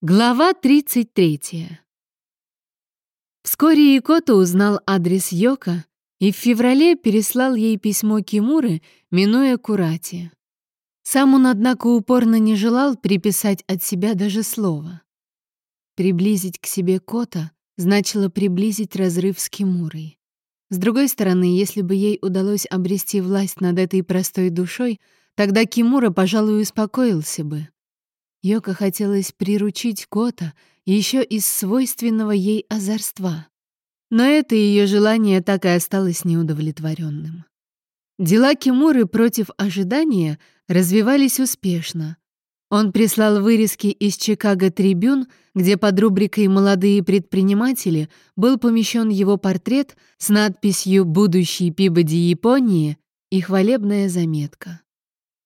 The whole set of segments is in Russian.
Глава 33. Вскоре Икото узнал адрес Йока и в феврале переслал ей письмо Кимуры, минуя Курати. Сам он, однако, упорно не желал приписать от себя даже слова. Приблизить к себе Кота значило приблизить разрыв с Кимурой. С другой стороны, если бы ей удалось обрести власть над этой простой душой, тогда Кимура, пожалуй, успокоился бы. Йока хотелось приручить кота еще из свойственного ей озорства. Но это ее желание так и осталось неудовлетворенным. Дела Кимуры против ожидания развивались успешно. Он прислал вырезки из Чикаго Трибюн, где под рубрикой «Молодые предприниматели» был помещен его портрет с надписью «Будущий Пибоди Японии» и хвалебная заметка.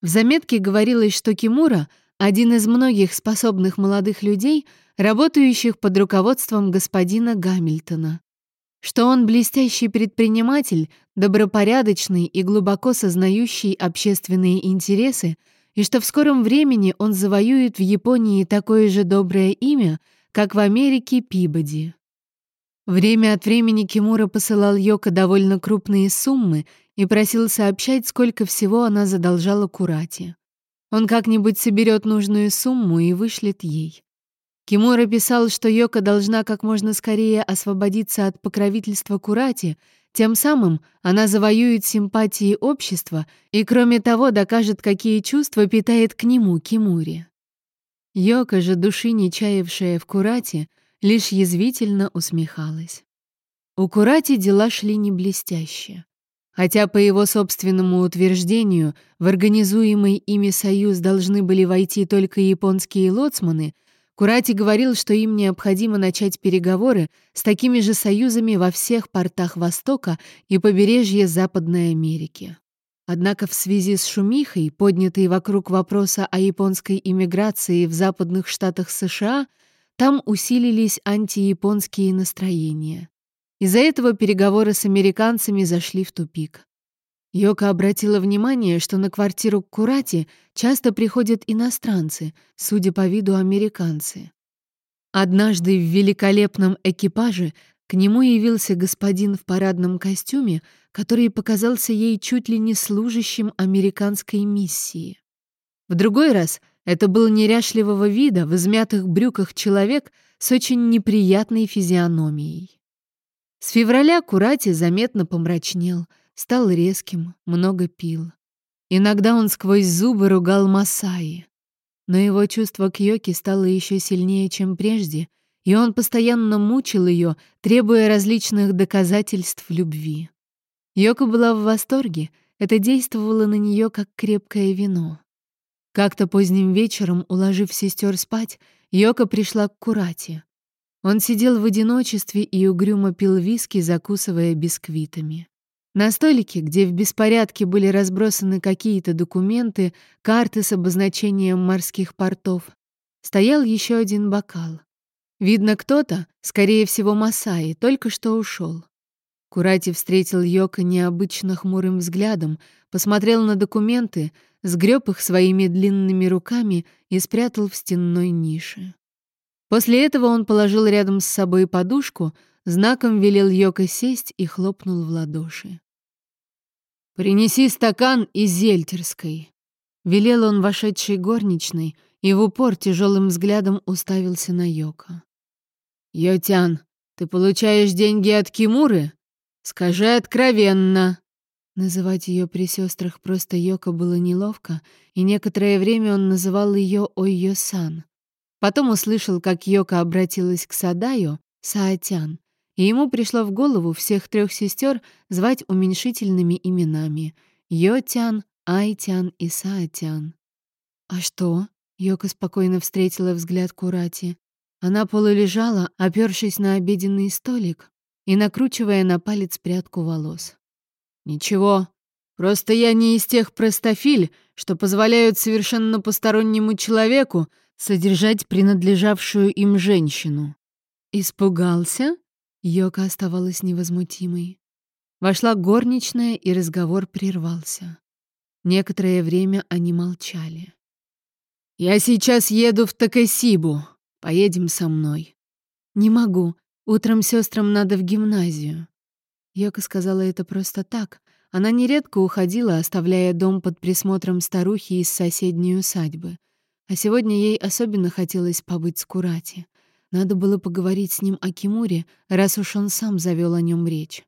В заметке говорилось, что Кимура — один из многих способных молодых людей, работающих под руководством господина Гамильтона. Что он блестящий предприниматель, добропорядочный и глубоко сознающий общественные интересы, и что в скором времени он завоюет в Японии такое же доброе имя, как в Америке Пибоди. Время от времени Кимура посылал Йоко довольно крупные суммы и просил сообщать, сколько всего она задолжала Курати. Он как-нибудь соберет нужную сумму и вышлет ей. Кимура писал, что Йока должна как можно скорее освободиться от покровительства Курати, тем самым она завоюет симпатии общества и, кроме того, докажет, какие чувства питает к нему Кимури. Йока же, души не чаявшая в Курате, лишь язвительно усмехалась. У Курати дела шли не блестяще. Хотя, по его собственному утверждению, в организуемый ими союз должны были войти только японские лоцманы, Курати говорил, что им необходимо начать переговоры с такими же союзами во всех портах Востока и побережье Западной Америки. Однако в связи с шумихой, поднятой вокруг вопроса о японской иммиграции в западных штатах США, там усилились антияпонские настроения. Из-за этого переговоры с американцами зашли в тупик. Йока обратила внимание, что на квартиру к Курати часто приходят иностранцы, судя по виду американцы. Однажды в великолепном экипаже к нему явился господин в парадном костюме, который показался ей чуть ли не служащим американской миссии. В другой раз это был неряшливого вида в измятых брюках человек с очень неприятной физиономией. С февраля Курати заметно помрачнел, стал резким, много пил. Иногда он сквозь зубы ругал Масаи. Но его чувство к Йоке стало еще сильнее, чем прежде, и он постоянно мучил ее, требуя различных доказательств любви. Йока была в восторге, это действовало на нее как крепкое вино. Как-то поздним вечером, уложив сестер спать, Йока пришла к Курати. Он сидел в одиночестве и угрюмо пил виски, закусывая бисквитами. На столике, где в беспорядке были разбросаны какие-то документы, карты с обозначением морских портов, стоял еще один бокал. Видно, кто-то, скорее всего, Масаи, только что ушел. Курати встретил Йока необычно хмурым взглядом, посмотрел на документы, сгреб их своими длинными руками и спрятал в стенной нише. После этого он положил рядом с собой подушку, знаком велел Йоко сесть и хлопнул в ладоши. «Принеси стакан из зельтерской», — велел он вошедшей горничной и в упор тяжелым взглядом уставился на Йоко. «Йотян, ты получаешь деньги от Кимуры? Скажи откровенно!» Называть ее при сестрах просто Йоко было неловко, и некоторое время он называл ее Ойо-сан. Потом услышал, как Йока обратилась к Садаю, Саатян, и ему пришло в голову всех трех сестер звать уменьшительными именами — Йотян, Айтян и Саатян. «А что?» — Йока спокойно встретила взгляд Курати. Она полулежала, опёршись на обеденный столик и накручивая на палец прядку волос. «Ничего, просто я не из тех простофиль, что позволяют совершенно постороннему человеку содержать принадлежавшую им женщину. Испугался? Йока оставалась невозмутимой. Вошла горничная, и разговор прервался. Некоторое время они молчали. «Я сейчас еду в Такасибу. Поедем со мной». «Не могу. Утром сестрам надо в гимназию». Йока сказала это просто так. Она нередко уходила, оставляя дом под присмотром старухи из соседней усадьбы. А сегодня ей особенно хотелось побыть с Курати. Надо было поговорить с ним о Кимуре, раз уж он сам завел о нем речь.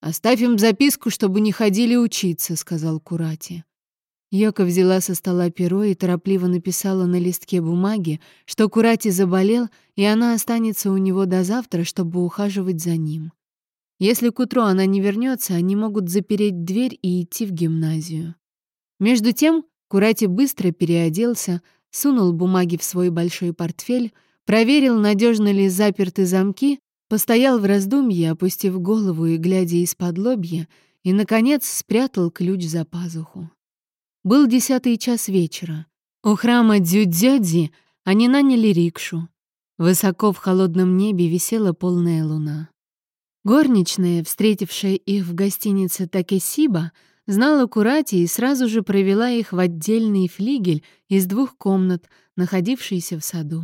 «Оставь им записку, чтобы не ходили учиться», — сказал Курати. Йока взяла со стола перо и торопливо написала на листке бумаги, что Курати заболел, и она останется у него до завтра, чтобы ухаживать за ним. Если к утру она не вернется, они могут запереть дверь и идти в гимназию. Между тем Курати быстро переоделся, сунул бумаги в свой большой портфель, проверил, надежно ли заперты замки, постоял в раздумье, опустив голову и глядя из-под лобья, и, наконец, спрятал ключ за пазуху. Был десятый час вечера. У храма Дзюдзёдзи они наняли рикшу. Высоко в холодном небе висела полная луна. Горничная, встретившая их в гостинице Такесиба, знала Курати и сразу же провела их в отдельный флигель из двух комнат, находившийся в саду.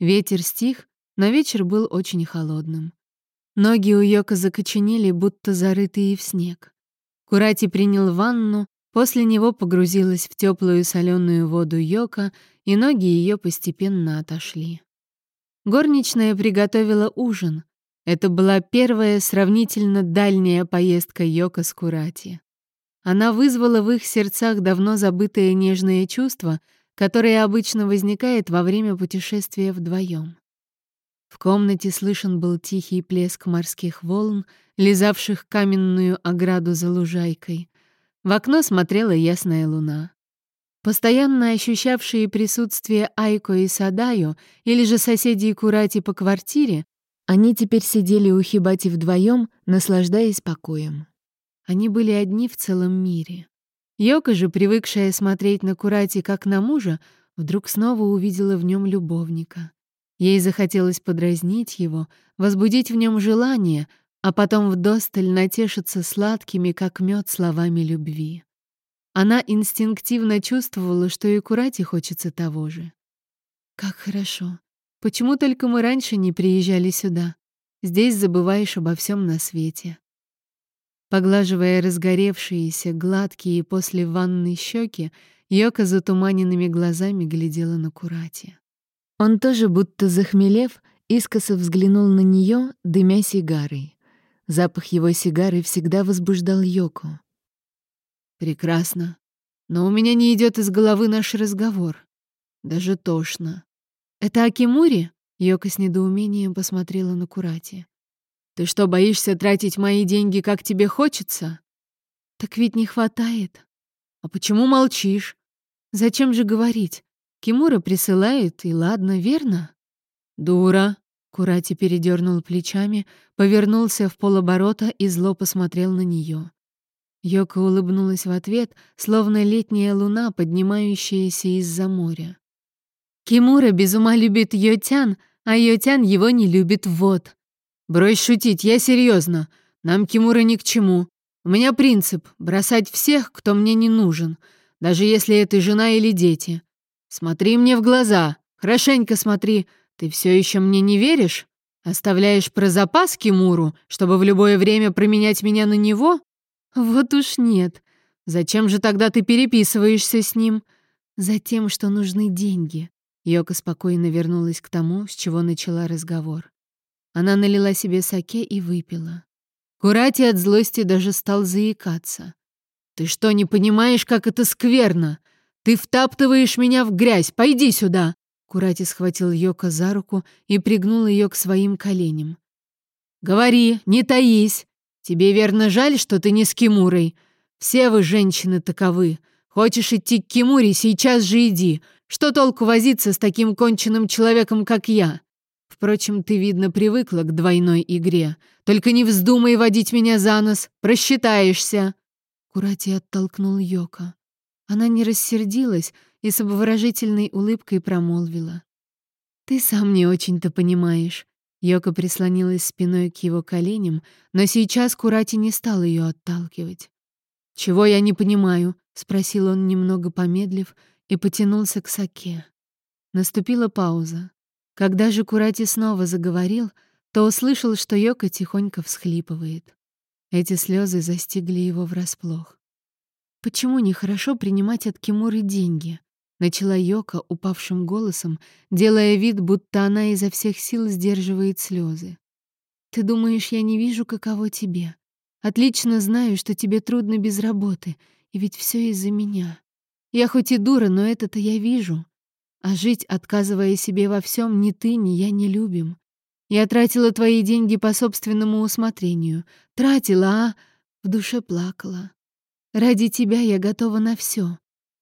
Ветер стих, но вечер был очень холодным. Ноги у Йока закоченели, будто зарытые в снег. Курати принял ванну, После него погрузилась в теплую соленую воду Йока, и ноги ее постепенно отошли. Горничная приготовила ужин. Это была первая сравнительно дальняя поездка Йока с Курати. Она вызвала в их сердцах давно забытое нежное чувство, которое обычно возникает во время путешествия вдвоем. В комнате слышен был тихий плеск морских волн, лизавших каменную ограду за лужайкой. В окно смотрела ясная луна. Постоянно ощущавшие присутствие Айко и Садаю или же соседей Курати по квартире, они теперь сидели у Хибати вдвоем, наслаждаясь покоем. Они были одни в целом мире. Йока же, привыкшая смотреть на Курати как на мужа, вдруг снова увидела в нем любовника. Ей захотелось подразнить его, возбудить в нем желание, а потом вдосталь натешиться сладкими, как мед, словами любви. Она инстинктивно чувствовала, что и Курате хочется того же. «Как хорошо. Почему только мы раньше не приезжали сюда? Здесь забываешь обо всем на свете». Поглаживая разгоревшиеся, гладкие после ванной щеки, Йока затуманенными глазами глядела на Курати. Он тоже, будто захмелев, искоса взглянул на нее, дымя сигарой. Запах его сигары всегда возбуждал Йоко. «Прекрасно. Но у меня не идет из головы наш разговор. Даже тошно. Это Акимури?» Йока с недоумением посмотрела на Курати. «Ты что, боишься тратить мои деньги, как тебе хочется?» «Так ведь не хватает». «А почему молчишь?» «Зачем же говорить? Кимура присылает, и ладно, верно?» «Дура», Курати передернул плечами, повернулся в полоборота и зло посмотрел на нее. Йока улыбнулась в ответ, словно летняя луна, поднимающаяся из-за моря. «Кимура без ума любит Йотян, а Йотян его не любит вот». «Брось шутить, я серьезно. Нам Кимура ни к чему. У меня принцип — бросать всех, кто мне не нужен, даже если это жена или дети. Смотри мне в глаза, хорошенько смотри, ты все еще мне не веришь? Оставляешь про запас Кимуру, чтобы в любое время променять меня на него? Вот уж нет. Зачем же тогда ты переписываешься с ним? Затем, что нужны деньги. Йока спокойно вернулась к тому, с чего начала разговор. Она налила себе саке и выпила. Курати от злости даже стал заикаться. «Ты что, не понимаешь, как это скверно? Ты втаптываешь меня в грязь, пойди сюда!» Курати схватил Йока за руку и пригнул ее к своим коленям. «Говори, не таись. Тебе верно жаль, что ты не с Кимурой? Все вы, женщины, таковы. Хочешь идти к Кимуре, сейчас же иди. Что толку возиться с таким конченным человеком, как я? Впрочем, ты, видно, привыкла к двойной игре. Только не вздумай водить меня за нос, просчитаешься». Курати оттолкнул Йока. Она не рассердилась, и с обворожительной улыбкой промолвила. «Ты сам не очень-то понимаешь». Йока прислонилась спиной к его коленям, но сейчас Курати не стал ее отталкивать. «Чего я не понимаю?» — спросил он, немного помедлив, и потянулся к саке. Наступила пауза. Когда же Курати снова заговорил, то услышал, что Йока тихонько всхлипывает. Эти слезы застигли его врасплох. «Почему нехорошо принимать от Кимуры деньги?» — начала Йока упавшим голосом, делая вид, будто она изо всех сил сдерживает слезы. «Ты думаешь, я не вижу, каково тебе? Отлично знаю, что тебе трудно без работы, и ведь все из-за меня. Я хоть и дура, но это-то я вижу. А жить, отказывая себе во всем, ни ты, ни я не любим. Я тратила твои деньги по собственному усмотрению. Тратила, а в душе плакала. Ради тебя я готова на все.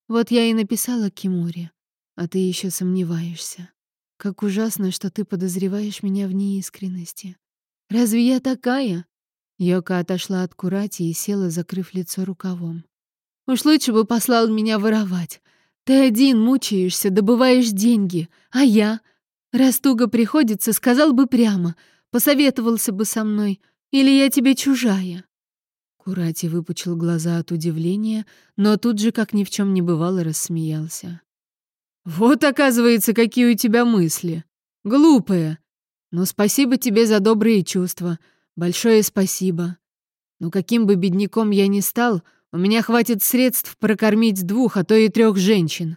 Вот я и написала Кимуре, а ты еще сомневаешься. Как ужасно, что ты подозреваешь меня в неискренности. Разве я такая? Йока отошла от Курати и села, закрыв лицо рукавом. Уж лучше бы послал меня воровать. Ты один мучаешься, добываешь деньги, а я Раз туго приходится, сказал бы прямо, посоветовался бы со мной, или я тебе чужая. Курати выпучил глаза от удивления, но тут же, как ни в чем не бывало, рассмеялся. «Вот, оказывается, какие у тебя мысли. Глупые. Но спасибо тебе за добрые чувства. Большое спасибо. Но каким бы бедняком я ни стал, у меня хватит средств прокормить двух, а то и трех женщин.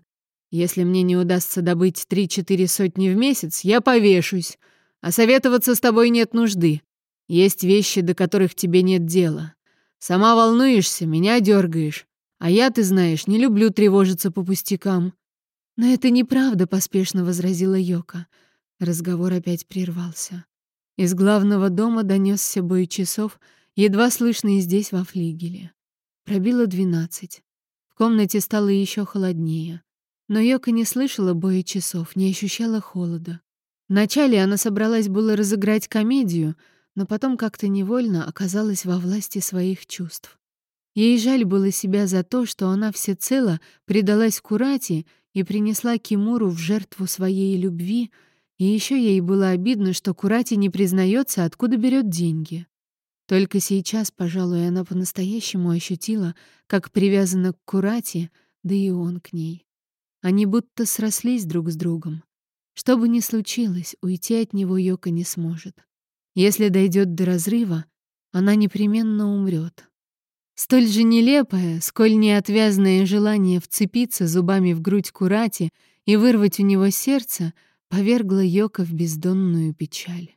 Если мне не удастся добыть три-четыре сотни в месяц, я повешусь. А советоваться с тобой нет нужды. Есть вещи, до которых тебе нет дела. Сама волнуешься, меня дергаешь. А я, ты знаешь, не люблю тревожиться по пустякам. Но это неправда, поспешно возразила Йока. Разговор опять прервался. Из главного дома донесся бой часов, едва слышный здесь во флигеле. Пробило двенадцать. В комнате стало еще холоднее. Но Йока не слышала боя часов, не ощущала холода. Вначале она собралась было разыграть комедию, но потом как-то невольно оказалась во власти своих чувств. Ей жаль было себя за то, что она всецело предалась Курати и принесла Кимуру в жертву своей любви, и еще ей было обидно, что Курати не признается, откуда берет деньги. Только сейчас, пожалуй, она по-настоящему ощутила, как привязана к Курати, да и он к ней. Они будто срослись друг с другом. Что бы ни случилось, уйти от него Йока не сможет. Если дойдет до разрыва, она непременно умрет. Столь же нелепое, сколь неотвязное желание вцепиться зубами в грудь Курати и вырвать у него сердце повергло Йока в бездонную печаль.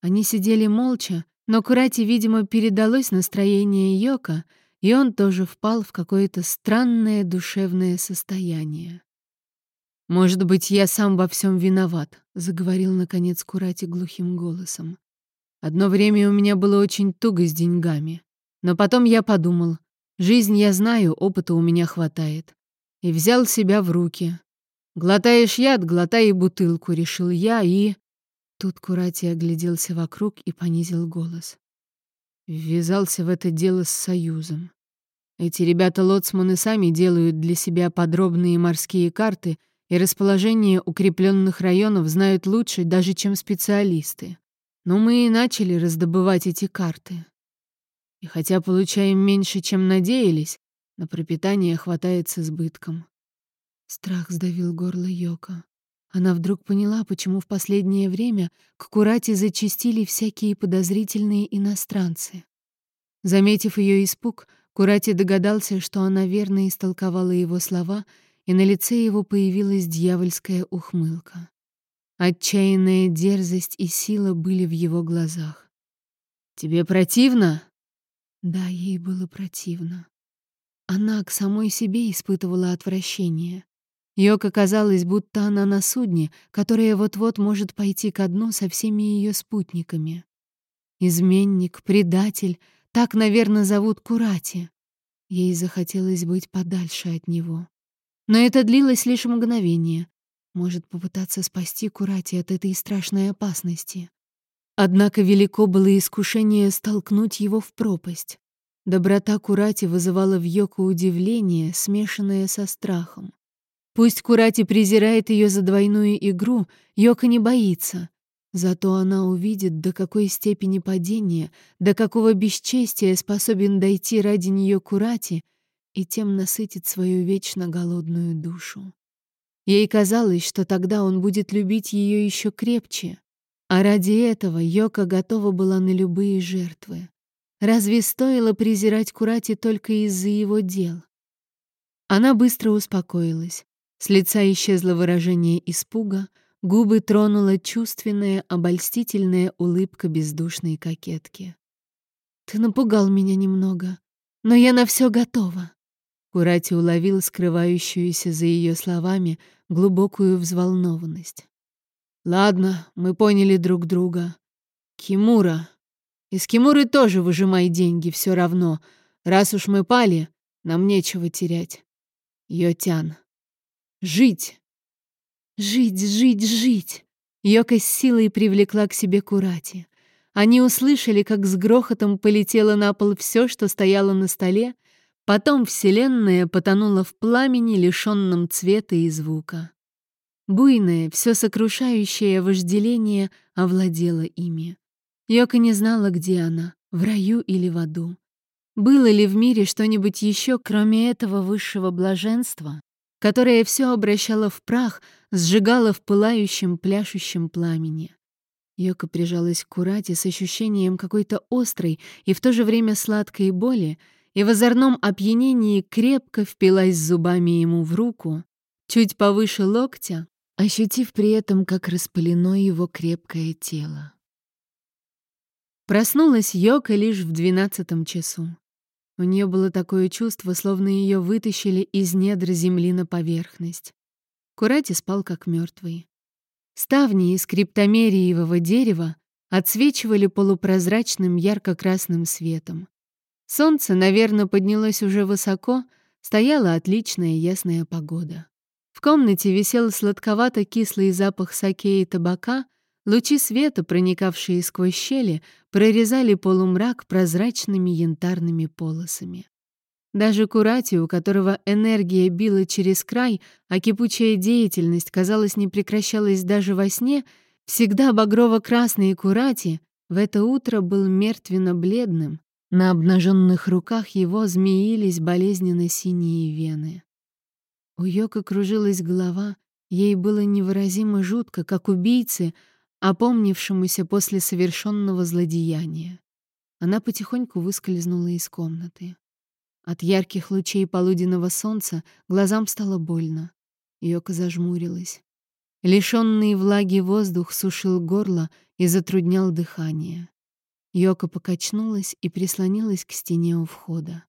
Они сидели молча, но Курати, видимо, передалось настроение Йока — и он тоже впал в какое-то странное душевное состояние. «Может быть, я сам во всем виноват», — заговорил, наконец, Курати глухим голосом. «Одно время у меня было очень туго с деньгами, но потом я подумал, жизнь я знаю, опыта у меня хватает, и взял себя в руки. Глотаешь яд, глотай и бутылку, решил я, и...» Тут Курати огляделся вокруг и понизил голос. Ввязался в это дело с Союзом. Эти ребята-лоцманы сами делают для себя подробные морские карты, и расположение укрепленных районов знают лучше даже, чем специалисты. Но мы и начали раздобывать эти карты. И хотя получаем меньше, чем надеялись, на пропитание хватает с избытком. Страх сдавил горло Йока. Она вдруг поняла, почему в последнее время к Курате зачастили всякие подозрительные иностранцы. Заметив ее испуг, Курати догадался, что она верно истолковала его слова, и на лице его появилась дьявольская ухмылка. Отчаянная дерзость и сила были в его глазах. «Тебе противно?» Да, ей было противно. Она к самой себе испытывала отвращение. Йока казалось, будто она на судне, которое вот-вот может пойти ко дну со всеми ее спутниками. Изменник, предатель — так, наверное, зовут Курати. Ей захотелось быть подальше от него. Но это длилось лишь мгновение. Может попытаться спасти Курати от этой страшной опасности. Однако велико было искушение столкнуть его в пропасть. Доброта Курати вызывала в Йоко удивление, смешанное со страхом. Пусть Курати презирает ее за двойную игру, Йока не боится. Зато она увидит, до какой степени падения, до какого бесчестия способен дойти ради нее Курати, и тем насытит свою вечно голодную душу. Ей казалось, что тогда он будет любить ее еще крепче. А ради этого Йока готова была на любые жертвы. Разве стоило презирать Курати только из-за его дел? Она быстро успокоилась. С лица исчезло выражение испуга, губы тронула чувственная, обольстительная улыбка бездушной кокетки. «Ты напугал меня немного, но я на все готова». Курати уловил скрывающуюся за ее словами глубокую взволнованность. «Ладно, мы поняли друг друга. Кимура. Из Кимуры тоже выжимай деньги, все равно. Раз уж мы пали, нам нечего терять. Йотян. Жить. Жить, жить, жить. Йока с силой привлекла к себе Курати. Они услышали, как с грохотом полетело на пол все, что стояло на столе, потом Вселенная потонула в пламени, лишенном цвета и звука. Буйное, все сокрушающее вожделение овладело ими. Йока не знала, где она, в раю или в аду. Было ли в мире что-нибудь еще, кроме этого высшего блаженства, которое все обращало в прах, сжигало в пылающем, пляшущем пламени? Йока прижалась к Курате с ощущением какой-то острой и в то же время сладкой боли, и в озорном опьянении крепко впилась зубами ему в руку, чуть повыше локтя, ощутив при этом, как распылено его крепкое тело. Проснулась Йока лишь в двенадцатом часу. У нее было такое чувство, словно ее вытащили из недр земли на поверхность. Курати спал как мертвый. Ставни из криптомериевого дерева отсвечивали полупрозрачным ярко-красным светом. Солнце, наверное, поднялось уже высоко, стояла отличная ясная погода. В комнате висел сладковато-кислый запах саке и табака, лучи света, проникавшие сквозь щели, прорезали полумрак прозрачными янтарными полосами. Даже Курати, у которого энергия била через край, а кипучая деятельность, казалось, не прекращалась даже во сне, всегда багрово-красный Курати в это утро был мертвенно-бледным, на обнаженных руках его змеились болезненно-синие вены. У Йока кружилась голова, ей было невыразимо жутко, как убийце, опомнившемуся после совершенного злодеяния. Она потихоньку выскользнула из комнаты. От ярких лучей полуденного солнца глазам стало больно. Йока зажмурилась. Лишенный влаги воздух сушил горло и затруднял дыхание. Йока покачнулась и прислонилась к стене у входа.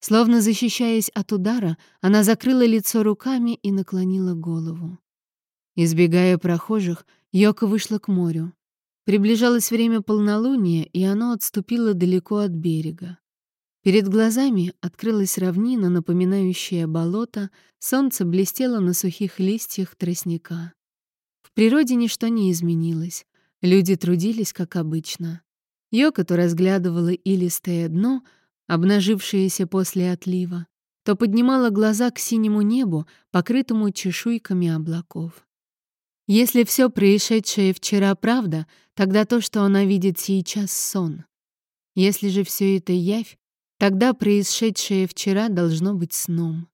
Словно защищаясь от удара, она закрыла лицо руками и наклонила голову. Избегая прохожих, Йока вышла к морю. Приближалось время полнолуния, и оно отступило далеко от берега. Перед глазами открылась равнина, напоминающая болото, солнце блестело на сухих листьях тростника. В природе ничто не изменилось. Люди трудились, как обычно. Йока то разглядывала илистое дно, обнажившееся после отлива, то поднимала глаза к синему небу, покрытому чешуйками облаков. Если все происшедшее вчера правда, тогда то, что она видит сейчас, — сон. Если же все это явь, Тогда происшедшее вчера должно быть сном.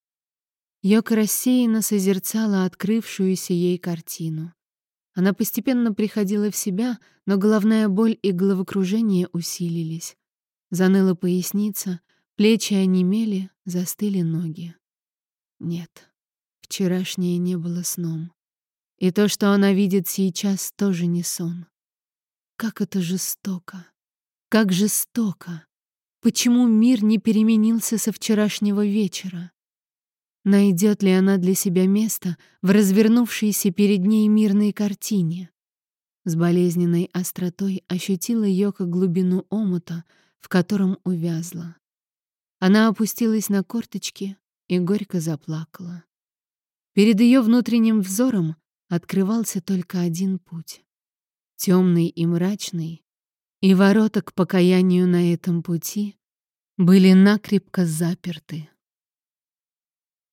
Йока рассеянно созерцала открывшуюся ей картину. Она постепенно приходила в себя, но головная боль и головокружение усилились. Заныла поясница, плечи онемели, застыли ноги. Нет, вчерашнее не было сном. И то, что она видит сейчас, тоже не сон. Как это жестоко! Как жестоко! Почему мир не переменился со вчерашнего вечера? Найдет ли она для себя место в развернувшейся перед ней мирной картине? С болезненной остротой ощутила Йока глубину омута, в котором увязла. Она опустилась на корточки и горько заплакала. Перед ее внутренним взором открывался только один путь. Темный и мрачный, и ворота к покаянию на этом пути были накрепко заперты.